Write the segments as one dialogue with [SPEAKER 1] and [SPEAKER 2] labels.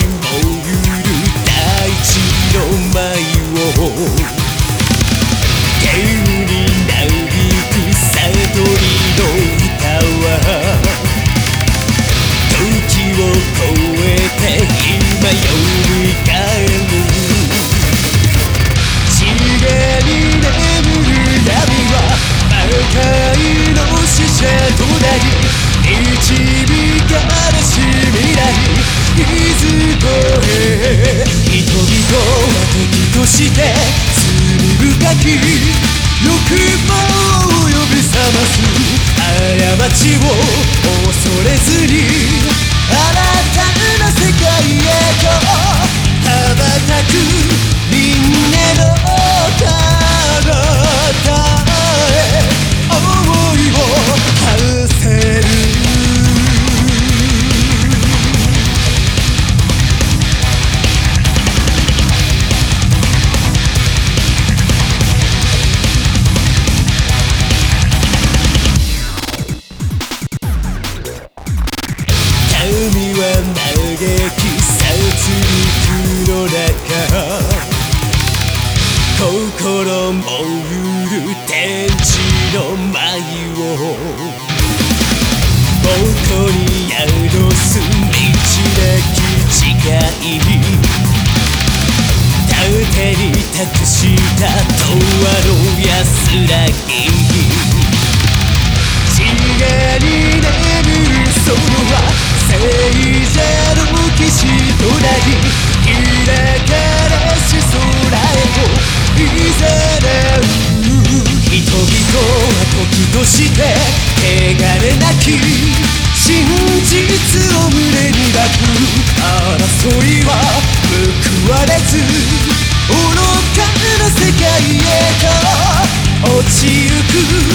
[SPEAKER 1] you. して罪深き欲望を呼び覚ます過ちを恐れずにあなたは嘆きさつ肉の中心もゆる天地の舞を僕に宿す道なき誓い盾に託した永遠の安らぎ地がに眠れなき真実を胸に抱く。争いは報われず愚かな世界へと落ちゆく。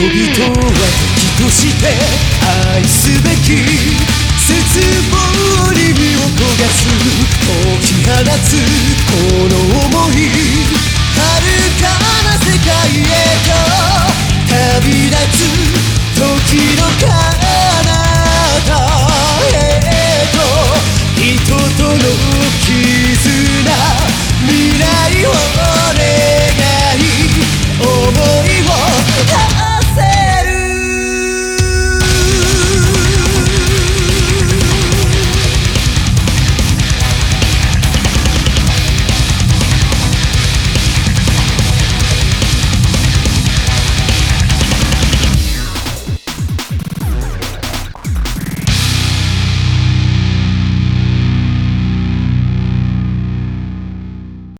[SPEAKER 1] 人々は時として愛すべき。絶望に身を焦がす。解き放つ。